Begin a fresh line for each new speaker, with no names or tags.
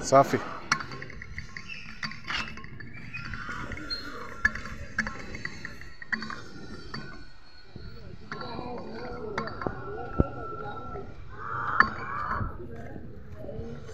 صافي.